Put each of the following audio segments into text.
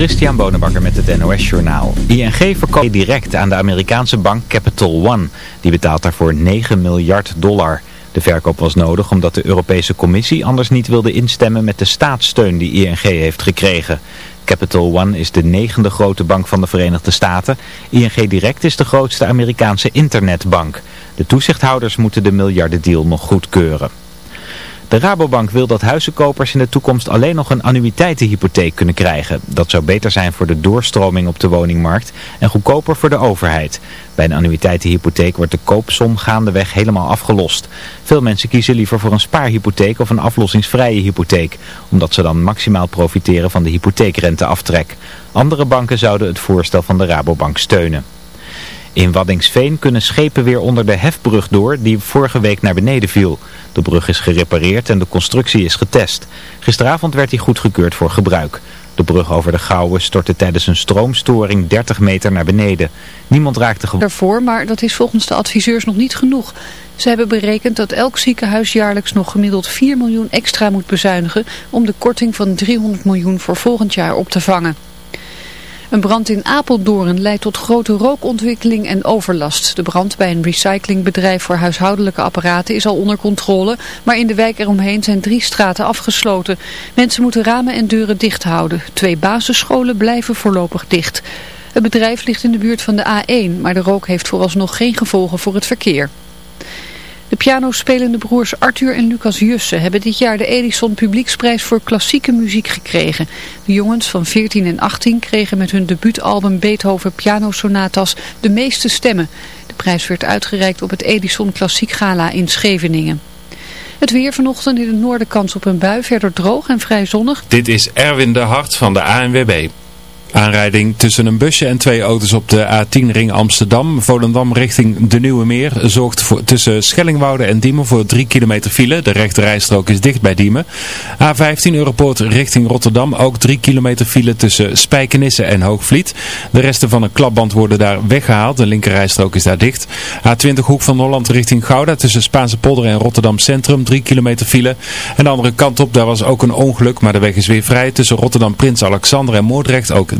Christian Bonenbakker met het NOS Journaal. ING verkoopt direct aan de Amerikaanse bank Capital One. Die betaalt daarvoor 9 miljard dollar. De verkoop was nodig omdat de Europese Commissie anders niet wilde instemmen met de staatssteun die ING heeft gekregen. Capital One is de negende grote bank van de Verenigde Staten. ING Direct is de grootste Amerikaanse internetbank. De toezichthouders moeten de miljardendeal nog goedkeuren. De Rabobank wil dat huizenkopers in de toekomst alleen nog een annuïteitenhypotheek kunnen krijgen. Dat zou beter zijn voor de doorstroming op de woningmarkt en goedkoper voor de overheid. Bij een annuïteitenhypotheek wordt de koopsom gaandeweg helemaal afgelost. Veel mensen kiezen liever voor een spaarhypotheek of een aflossingsvrije hypotheek, omdat ze dan maximaal profiteren van de hypotheekrenteaftrek. Andere banken zouden het voorstel van de Rabobank steunen. In Waddingsveen kunnen schepen weer onder de hefbrug door die vorige week naar beneden viel. De brug is gerepareerd en de constructie is getest. Gisteravond werd hij goedgekeurd voor gebruik. De brug over de Gouwen stortte tijdens een stroomstoring 30 meter naar beneden. Niemand raakte gewond. Daarvoor, maar dat is volgens de adviseurs nog niet genoeg. Ze hebben berekend dat elk ziekenhuis jaarlijks nog gemiddeld 4 miljoen extra moet bezuinigen... om de korting van 300 miljoen voor volgend jaar op te vangen. Een brand in Apeldoorn leidt tot grote rookontwikkeling en overlast. De brand bij een recyclingbedrijf voor huishoudelijke apparaten is al onder controle, maar in de wijk eromheen zijn drie straten afgesloten. Mensen moeten ramen en deuren dicht houden. Twee basisscholen blijven voorlopig dicht. Het bedrijf ligt in de buurt van de A1, maar de rook heeft vooralsnog geen gevolgen voor het verkeer. De pianospelende broers Arthur en Lucas Jussen hebben dit jaar de Edison Publieksprijs voor klassieke muziek gekregen. De jongens van 14 en 18 kregen met hun debuutalbum Beethoven Pianosonatas de meeste stemmen. De prijs werd uitgereikt op het Edison Klassiek Gala in Scheveningen. Het weer vanochtend in het noorden kans op een bui, verder droog en vrij zonnig. Dit is Erwin de Hart van de ANWB. Aanrijding tussen een busje en twee auto's op de A10 ring Amsterdam. Volendam richting de Nieuwe Meer zorgt voor, tussen Schellingwoude en Diemen voor 3 kilometer file. De rechterrijstrook is dicht bij Diemen. A15 Europoort richting Rotterdam ook 3 kilometer file tussen Spijkenisse en Hoogvliet. De resten van een klapband worden daar weggehaald. De linkerrijstrook is daar dicht. A20 Hoek van Holland richting Gouda tussen Spaanse polder en Rotterdam Centrum 3 kilometer file. En de andere kant op daar was ook een ongeluk, maar de weg is weer vrij tussen Rotterdam Prins Alexander en Moordrecht ook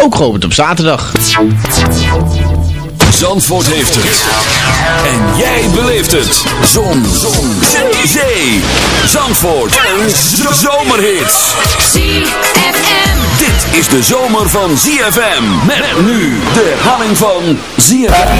ook geopend op zaterdag. Zandvoort heeft het. En jij beleeft het. Zon. Zon. Zee. Zandvoort. Een zomerhit. ZFM. Dit is de zomer van ZFM. Met nu de herhaling van ZFM.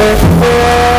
Thank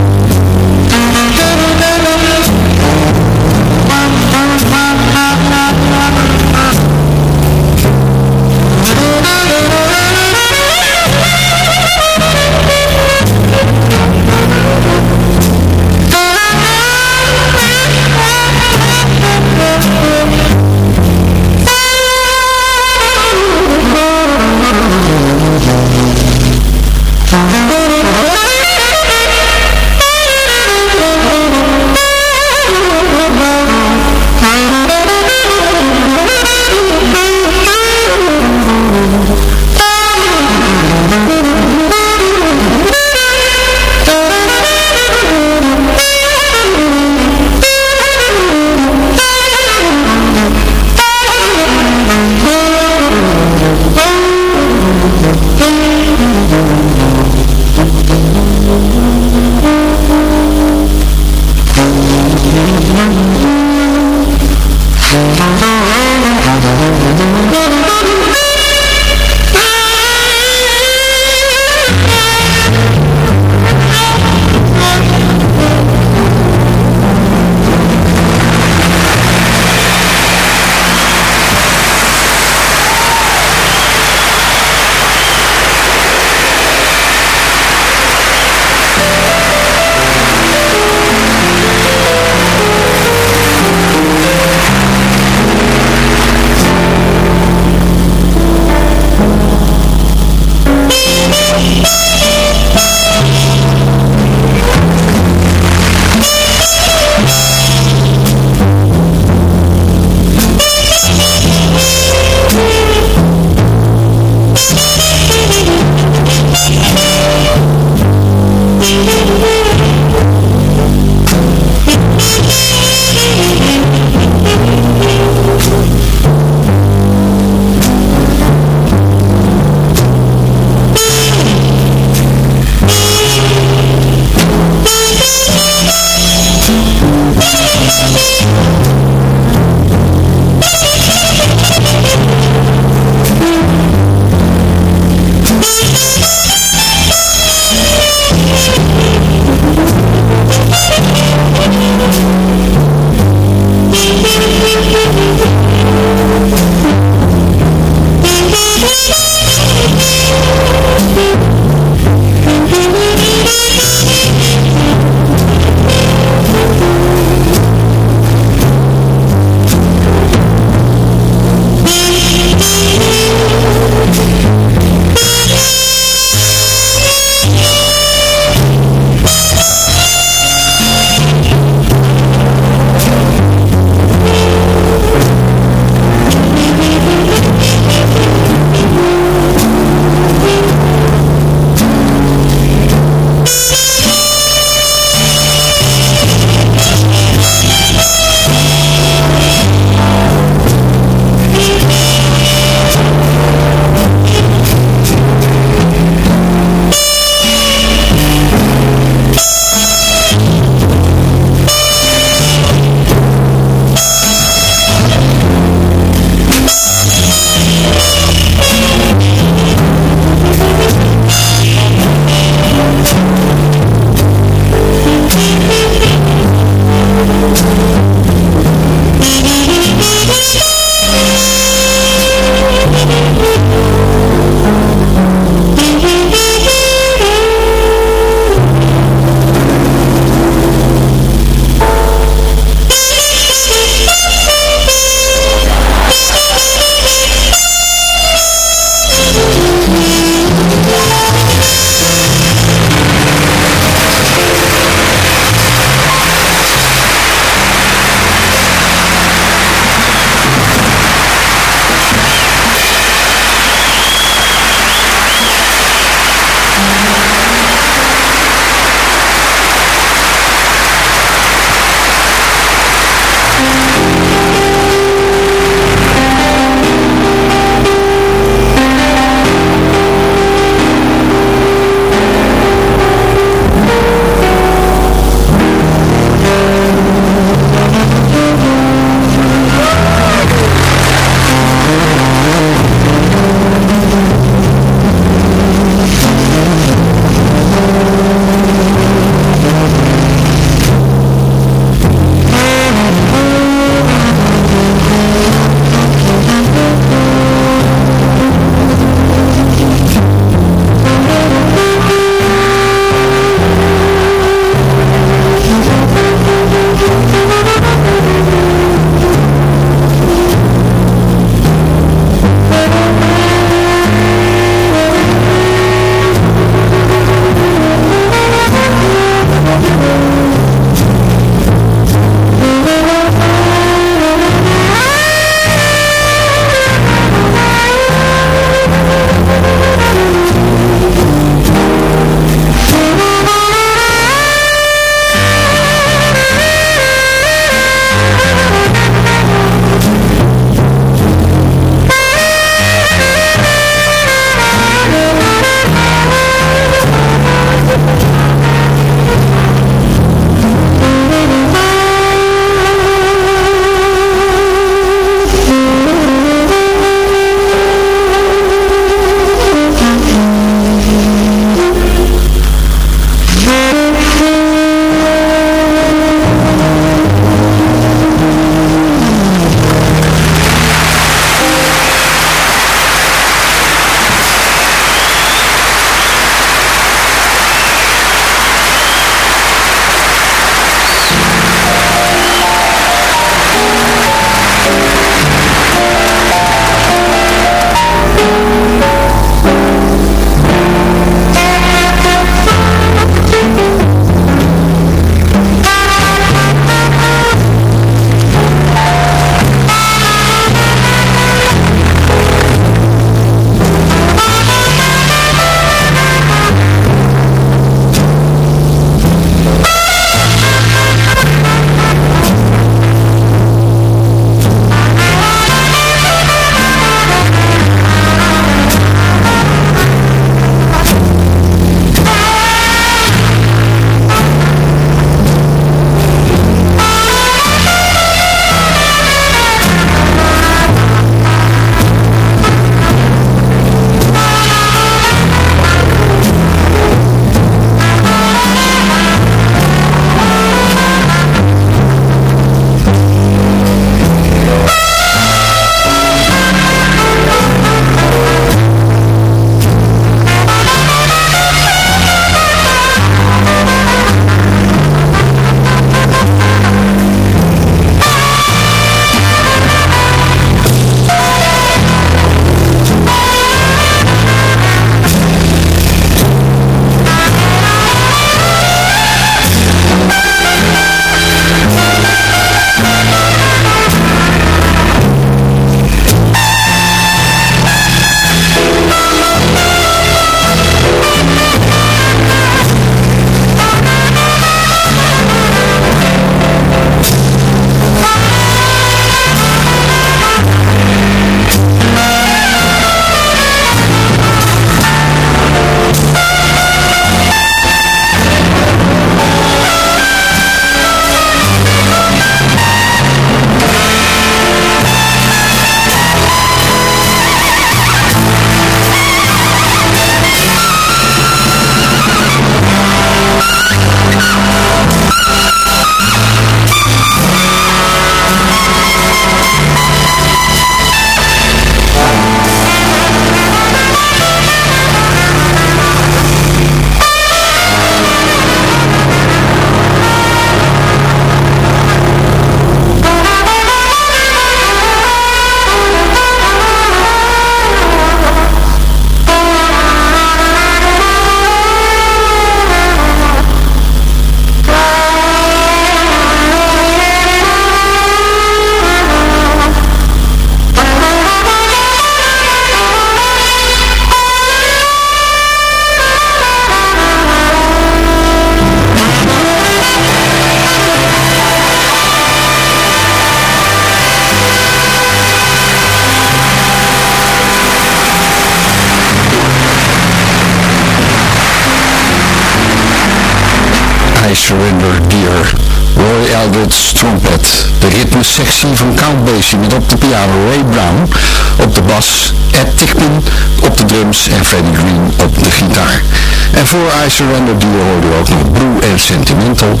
Surrender Dear hoorde ook nog Blue and Sentimental.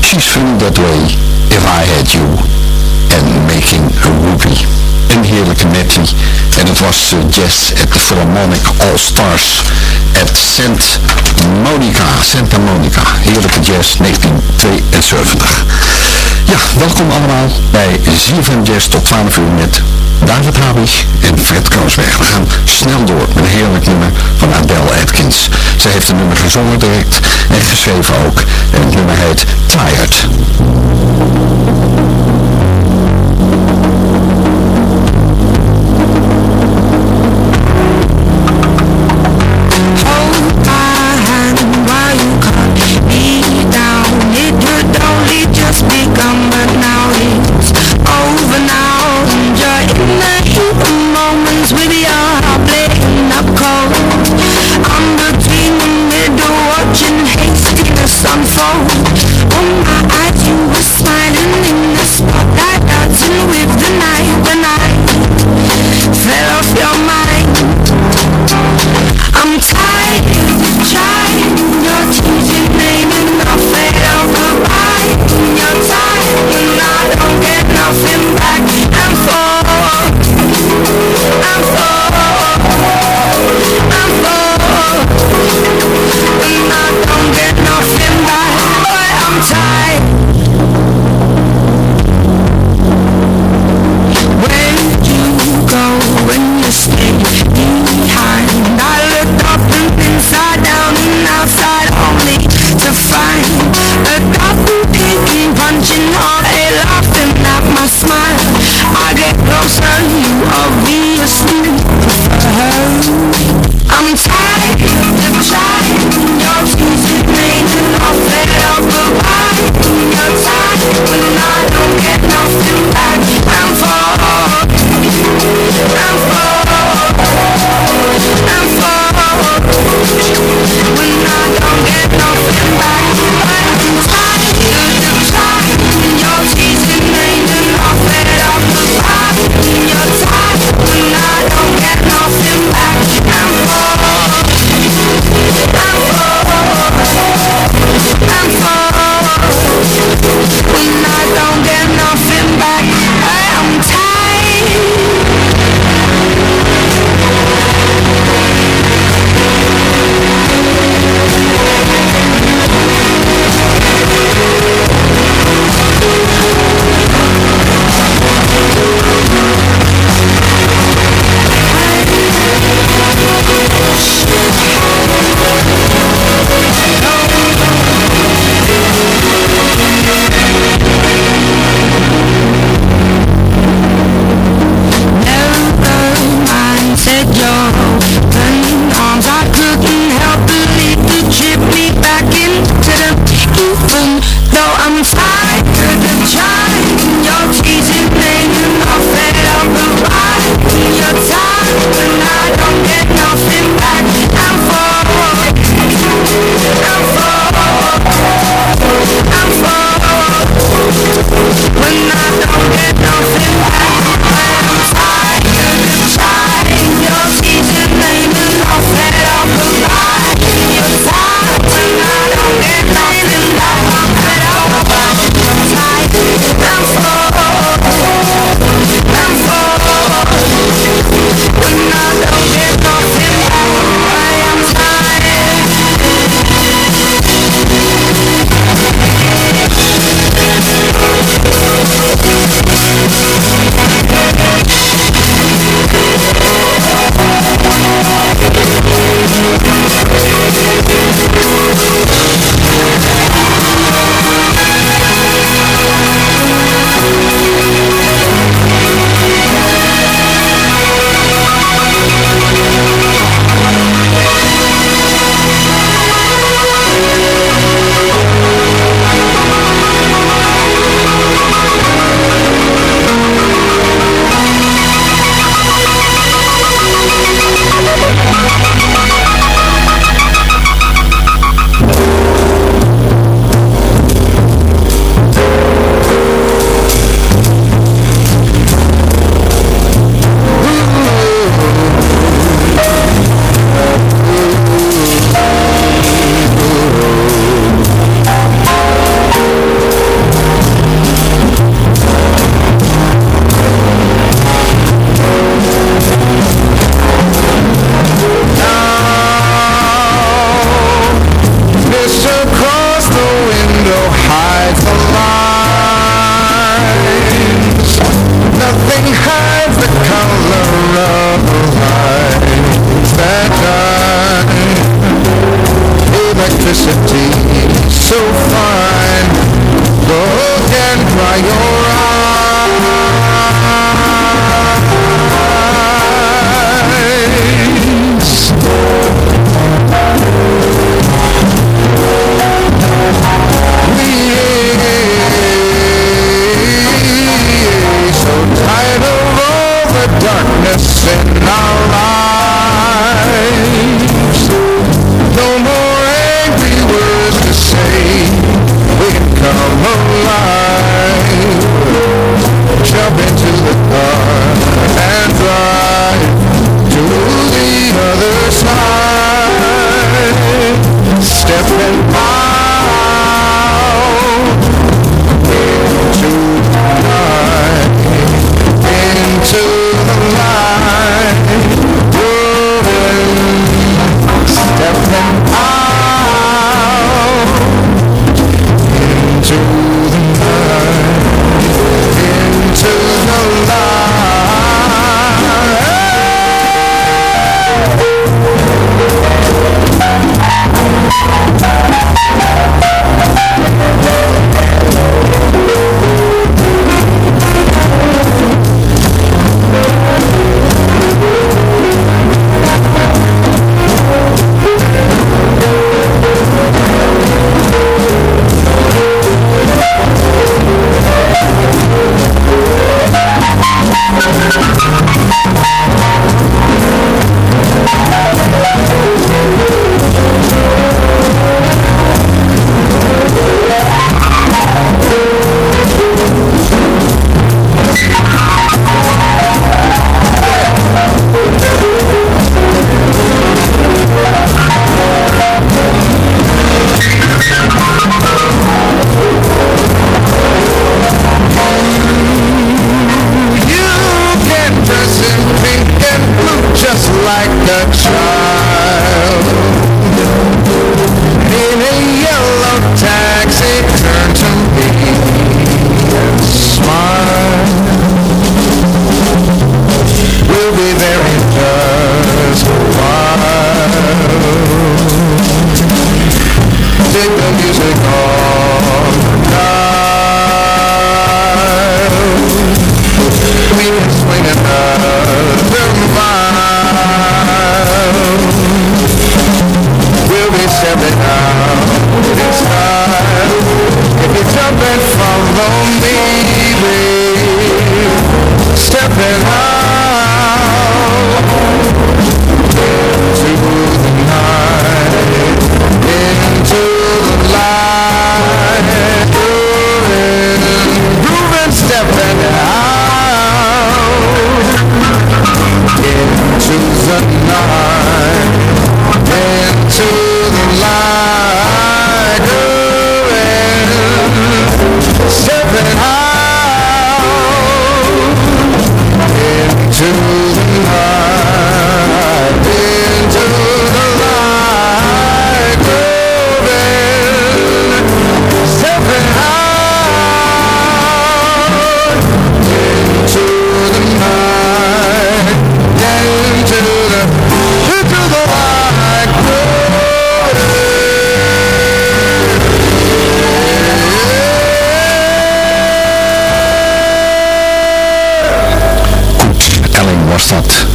She's Feeling That Way. If I Had You. En Making a Whoopie een heerlijke nettie. En het was uh, jazz at the Philharmonic All Stars at St. Monica, Santa Monica. Heerlijke jazz 1972. Ja, welkom allemaal bij ZFM Jazz tot 12 uur met David Habig en Fred Kroosberg. We gaan snel door met een heerlijk nummer van Adele Atkins. Zij heeft een nummer gezongen direct en geschreven ook. En het nummer heet Tired. closer, you obviously prefer her. I'm tired.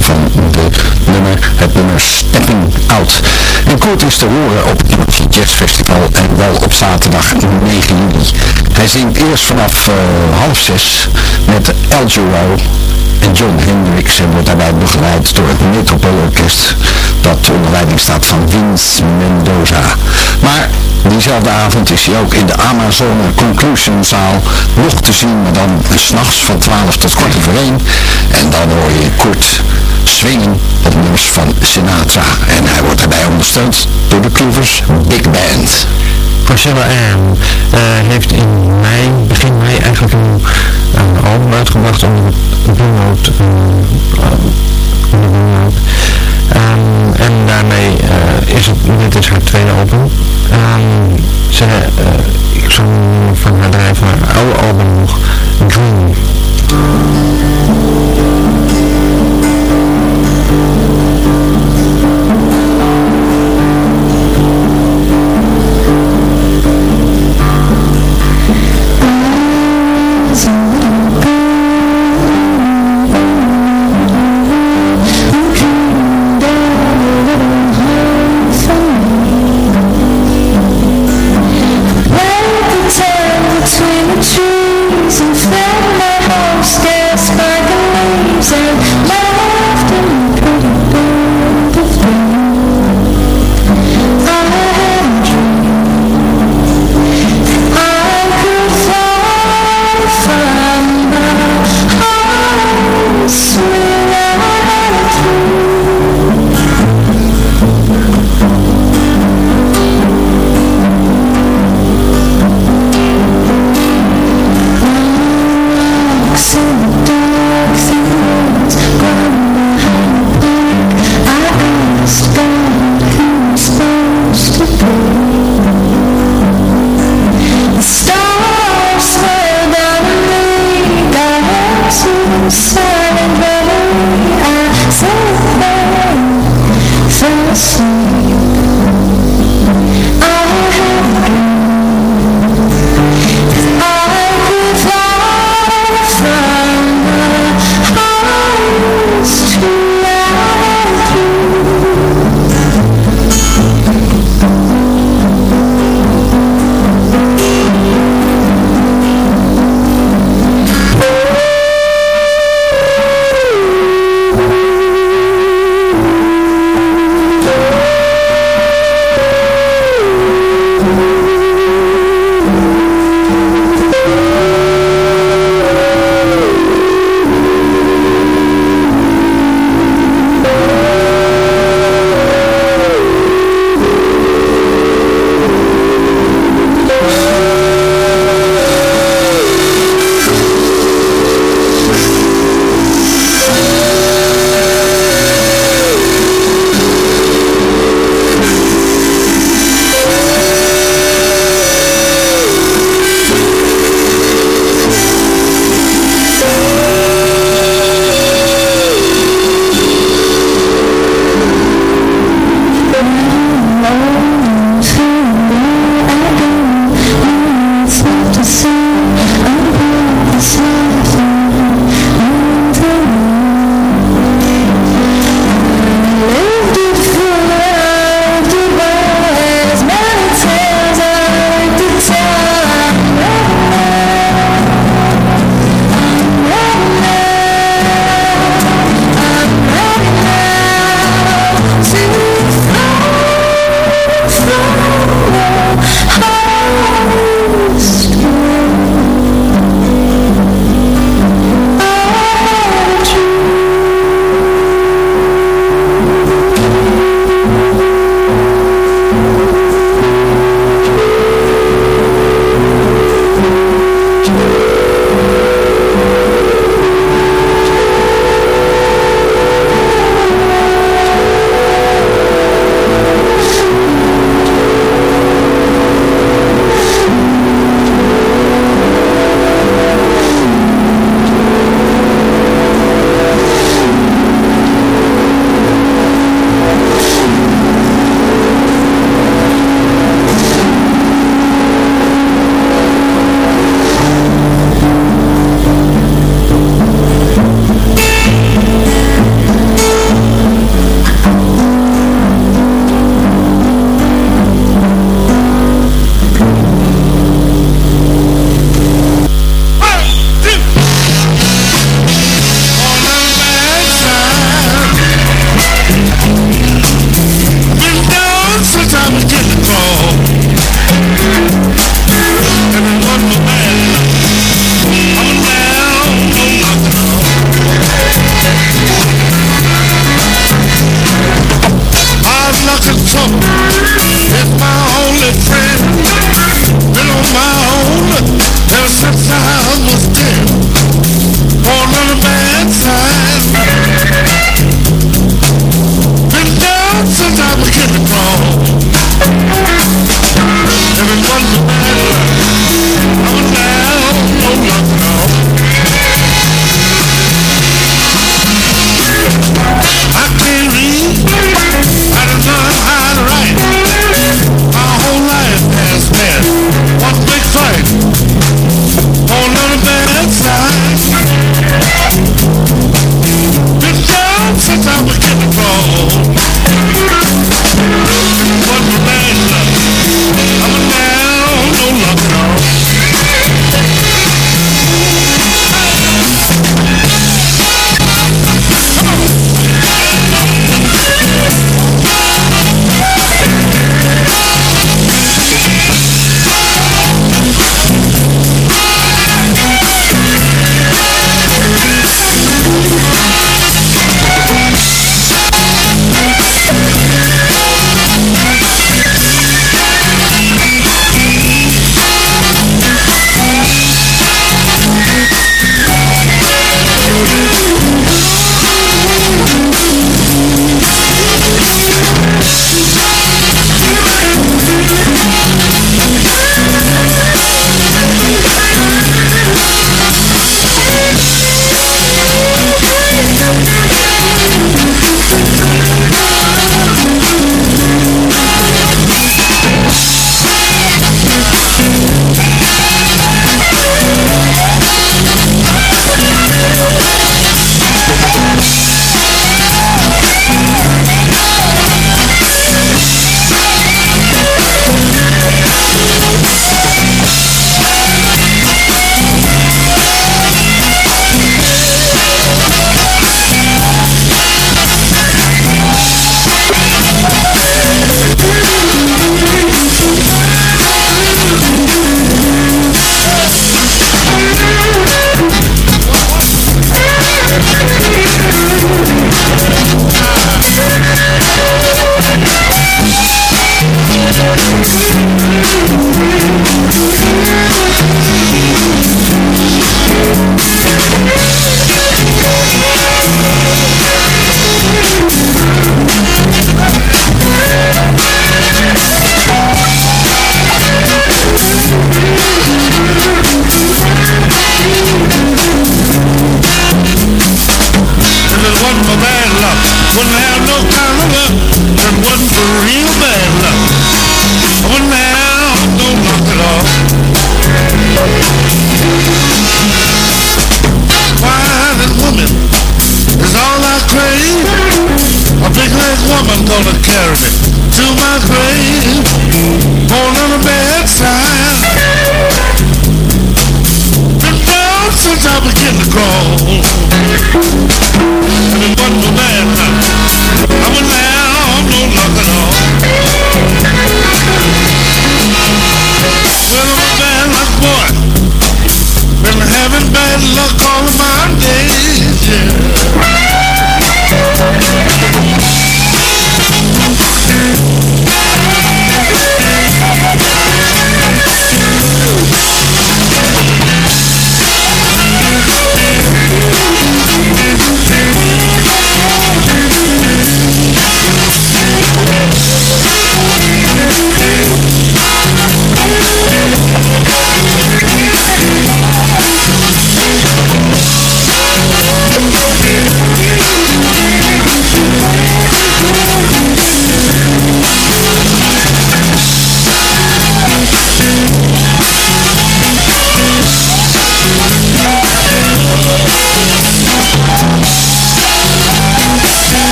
Van de nummer, het nummer Stepping Out. En Koet is te horen op het Jazz Festival en wel op zaterdag 9 juli. Hij zingt eerst vanaf eh, half zes met El en John Hendricks en wordt daarbij begeleid door het Metropoolorkest dat onder leiding staat van Vince Mendoza. Maar diezelfde avond is hij ook in de Amazone Conclusion zaal nog te zien, maar dan s'nachts van 12 tot kwart over 1. En dan hoor je Kurt swingen op nummers van Sinatra. En hij wordt daarbij ondersteund door de Clouvers Big Band. Marcella Ann eh, heeft in mei, begin mei eigenlijk een, album uitgebracht onder Blue Note. Ehm, en daarmee eh, is het, dit is haar tweede album. Ehm, ze, eh, ik zal van haar draaien van haar oude album nog, Dream.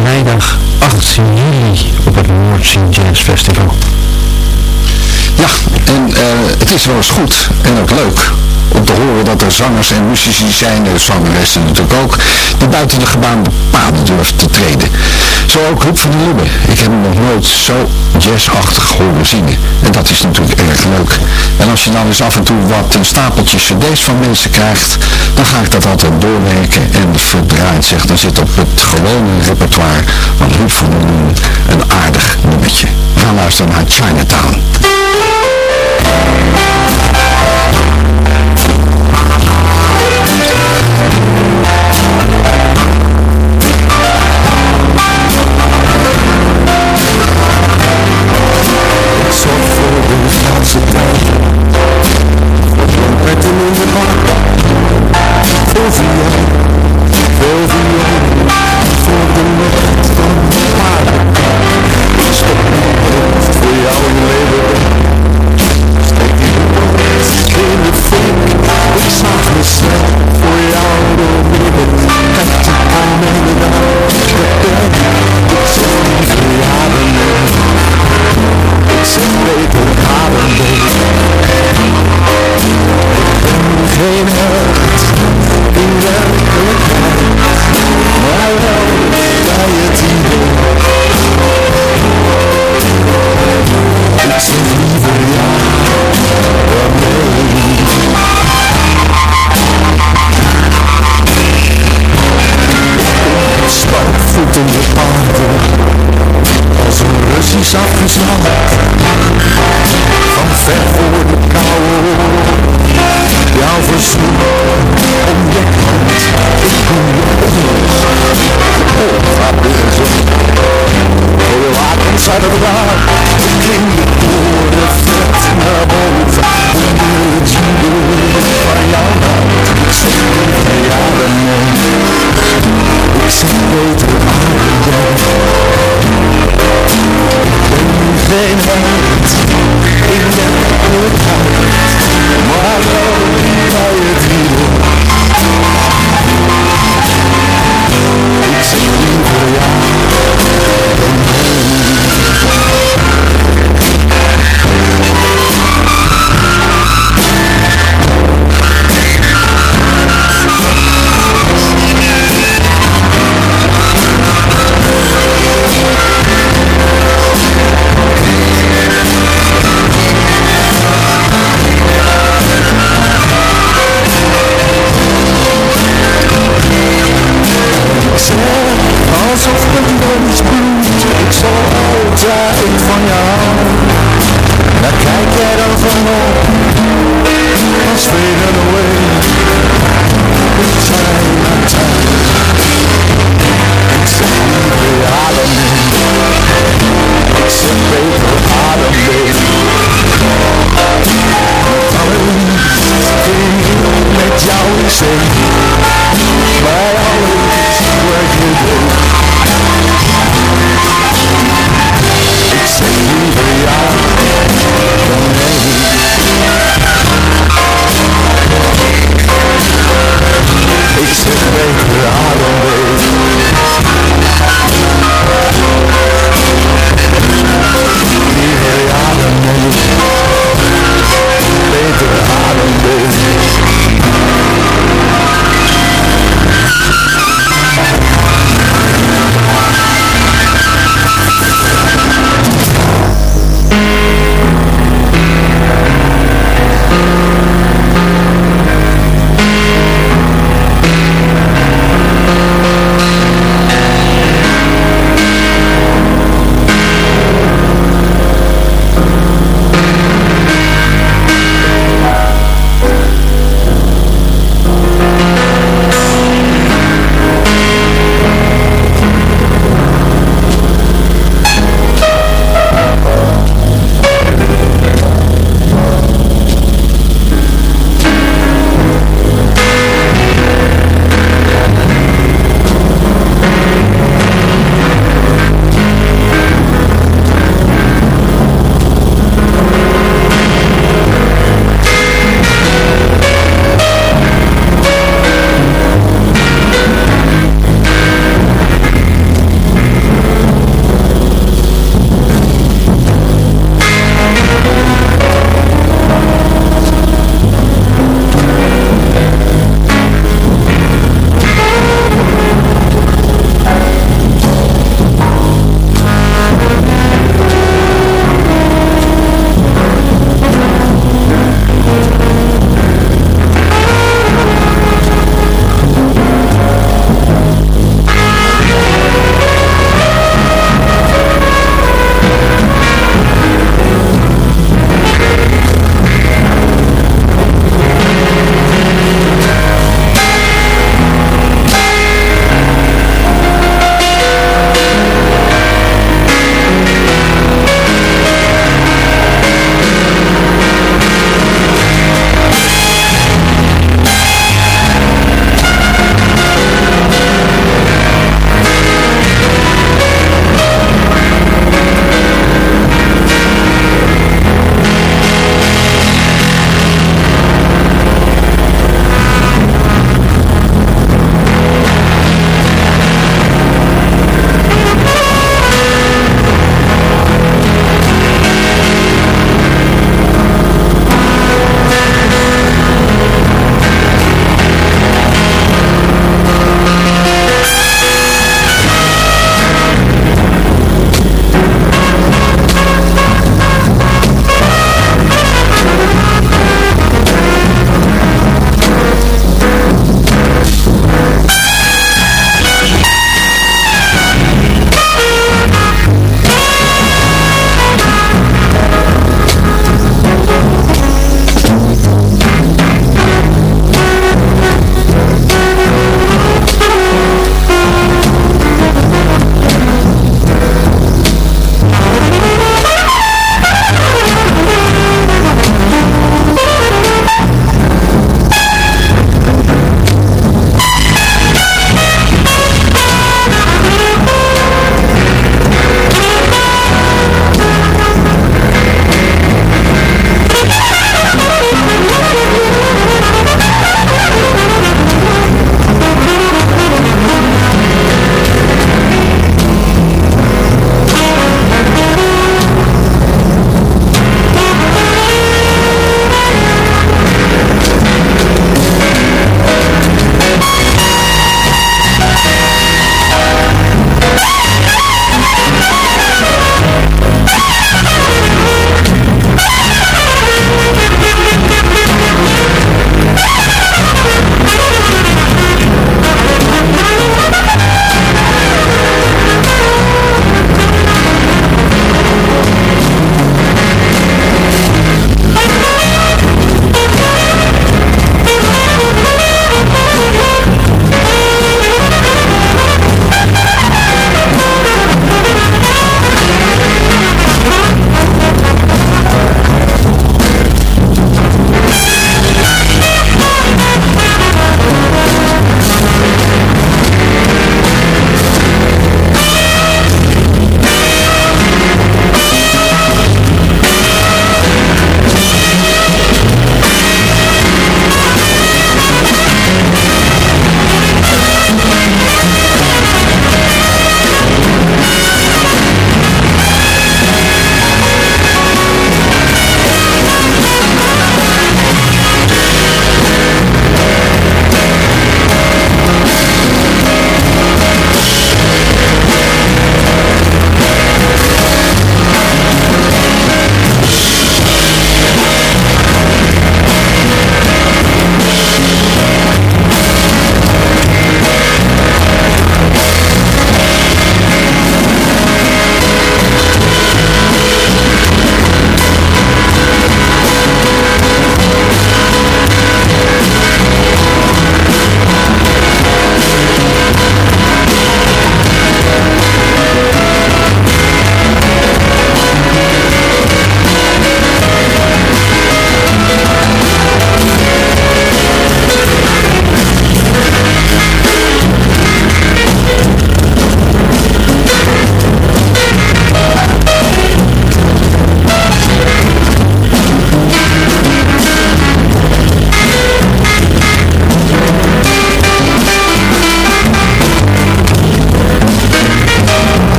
Vrijdag 18 juli op het North Jazz Festival. Ja, en eh, het is wel eens goed en ook leuk om te horen dat er zangers en muzici zijn, en zangeressen natuurlijk ook, die buiten de gebaande paden durven te treden. Zo ook Huub van der Lubbe. Ik heb hem nog nooit zo jazzachtig horen zingen. En dat is natuurlijk erg leuk. En als je dan eens af en toe wat een stapeltje cd's van mensen krijgt, dan ga ik dat altijd doorwerken en verdraaid zeg. Dan zit op het gewone repertoire van Huub van der Lubbe een aardig nummertje. We gaan luisteren naar Chinatown.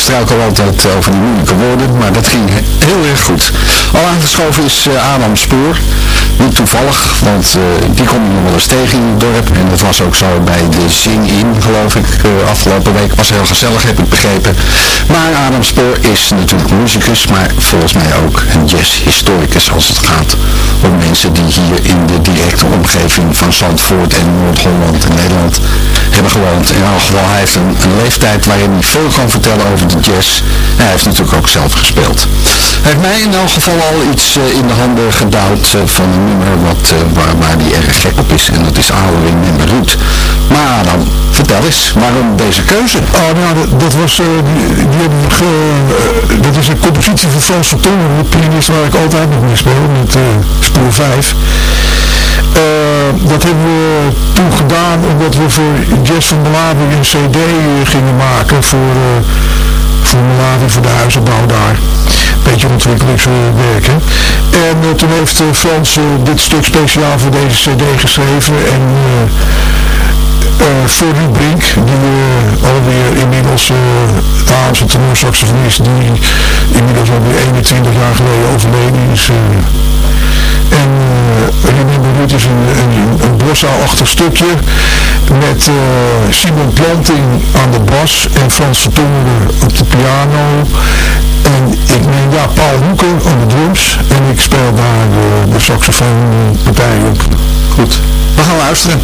Struikel altijd over die moeilijke woorden, maar dat ging heel erg goed. Al aangeschoven is uh, Adam Spoor. Niet toevallig, want uh, die kom je nog wel eens tegen in het dorp. En dat was ook zo bij de Zing-In, geloof ik, afgelopen week. Was heel gezellig, heb ik begrepen. Maar Adam Spoor is natuurlijk muzikus, maar volgens mij ook een jazzhistoricus als het gaat om mensen die hier in de directe omgeving van Zandvoort en Noord-Holland en Nederland hebben gewoond. In elk geval, hij heeft een, leeftijd waarin hij veel kan vertellen over de jazz. En hij heeft natuurlijk ook zelf gespeeld. Hij heeft mij in elk geval al iets uh, in de handen gedouwd uh, van een nummer wat, uh, waar, waar hij erg gek op is. En dat is Nummer Root. Maar dan, vertel eens, waarom deze keuze? Oh, nou, dat, was, die, hebben dat is een compositie van Frans van Tongen, de pianist waar ik altijd nog mee speel, met spoor 5. Uh, dat hebben we toen gedaan omdat we voor Jazz van Malawi een cd gingen maken voor, uh, voor Malawi, voor de huizenbouw daar. Beetje ontwikkelingswerk. Hè? En toen heeft Frans dit stuk speciaal voor deze cd geschreven en uh, voor Brink, die uh, alweer inmiddels uh, de Haamse tenorsaxofonist, die inmiddels alweer 21 jaar geleden overleden is. En Remember Ruud is een, een, een bossa-achtig stukje met Simon Planting aan de bas en Frans Vertongeren op de piano. En ik neem ja, Paul Hoeker aan de drums en ik speel daar de, de saxofoonpartij op. Goed, we gaan luisteren.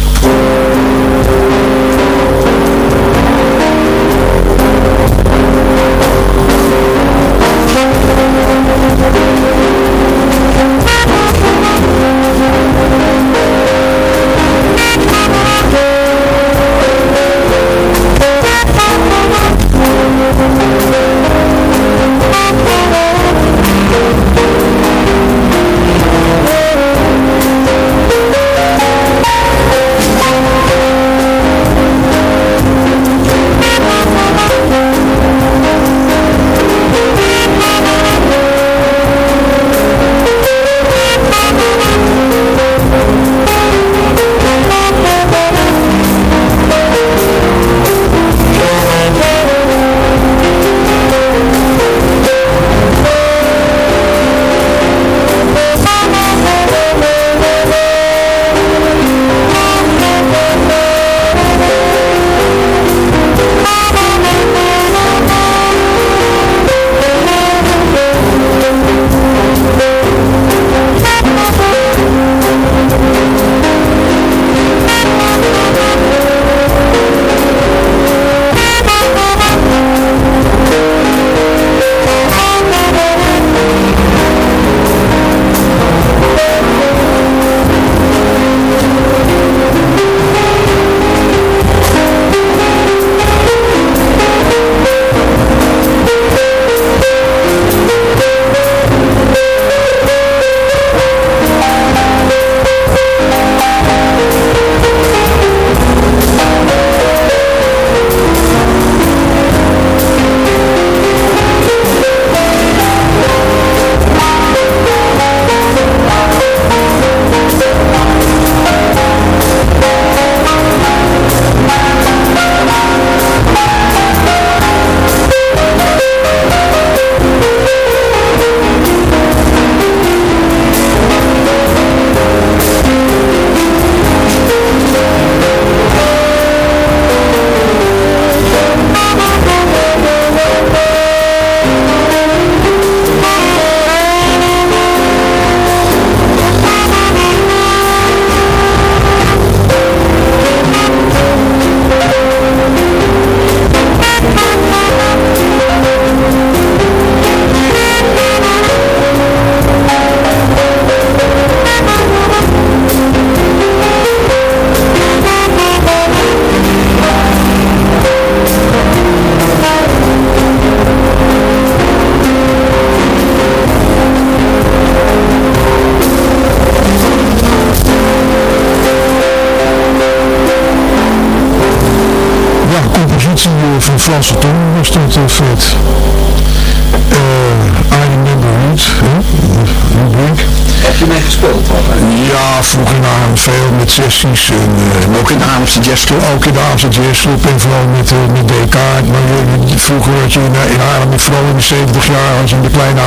Toon was dat uh, vet. Uh, I Remember? Brink. Heb je mee gespeeld? Ja, vroeger in Arnhem veel met sessies. En, uh, ook in de Arnhemse jazzclub? Ook in de Arnhemse jazzclub en vooral met, uh, met DK. Maar vroeger had je in, in Arnhem, vooral in de 70 jaar, als je in de kleine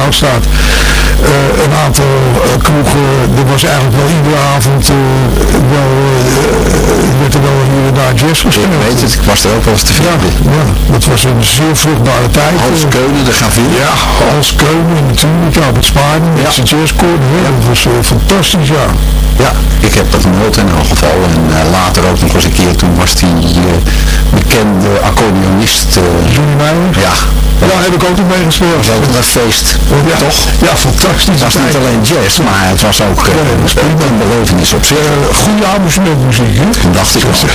Houtstraat, een aantal kroegen. Er was eigenlijk wel iedere avond wel, werd er wel hier en daar jazz gespeeld. Ik weet het, ik was er ook wel eens te. Ja, ja, dat was een zeer vruchtbare tijd. Hans Keunen, de gravin. Ja, Hans Keunen natuurlijk, ja, op het Spaarden, met zijn jazzkoord. Ja. Dat was fantastisch, ja. Ja, ik heb dat gehoord in elk geval. En uh, later ook nog eens een keer, toen was die uh, bekende accordeonist. Uh, Johnny Meijer? Ja. Ja, heb ik ook nog meegespeeld. Dat was ook een feest, ja. toch? Ja, fantastisch. Het was niet alleen jazz, maar het was ook een belevenis op zich. goede amusementmuziek, hè? Dat dacht ik wel.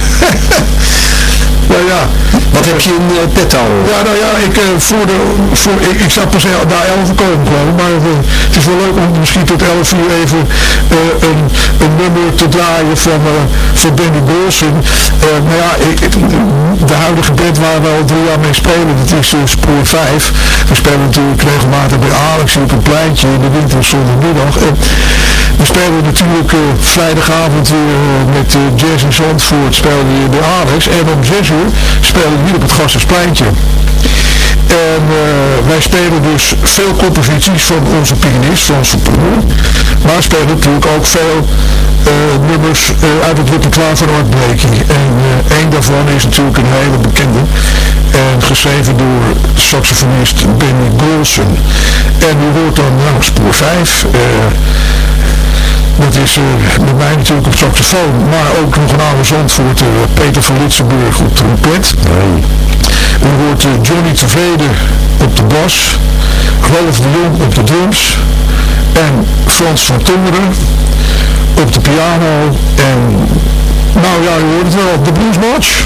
Ja, ja. Wat heb je in uh, petto? Ja, nou ja, ik, uh, voor de, voor, ik, ik zou pas daar 11 komen geloof ik, maar uh, het is wel leuk om misschien tot 11 uur even een, een nummer te draaien van, van Benny Golson. maar ja, ik, de huidige band waar we al drie jaar mee spelen, dat is Spoor 5. We spelen natuurlijk regelmatig bij Alex op een pleintje in de winter zondagmiddag. En we spelen natuurlijk vrijdagavond weer met Jazz in Zandvoort spelen we bij Alex. En om 6 uur spelen we hier op het Gasserspleintje. En uh, wij spelen dus veel composities van onze pianist, Frans van Poel. Maar spelen natuurlijk ook veel uh, nummers uh, uit het repertoire van Art Blakey. En één daarvan is natuurlijk een hele bekende. En geschreven door saxofonist Benny Golson. En u hoort dan nou, spoor 5. Dat is uh, met mij natuurlijk op saxofoon, maar ook nog een oude Zandvoort, uh, Peter van Litsenburg op trompet. Nee. U hoort uh, Johnny Tevreden op de bas, Rolf de Jong op de drums en Frans van Tongeren op de piano en nou ja, u hoort het wel, de Blues March.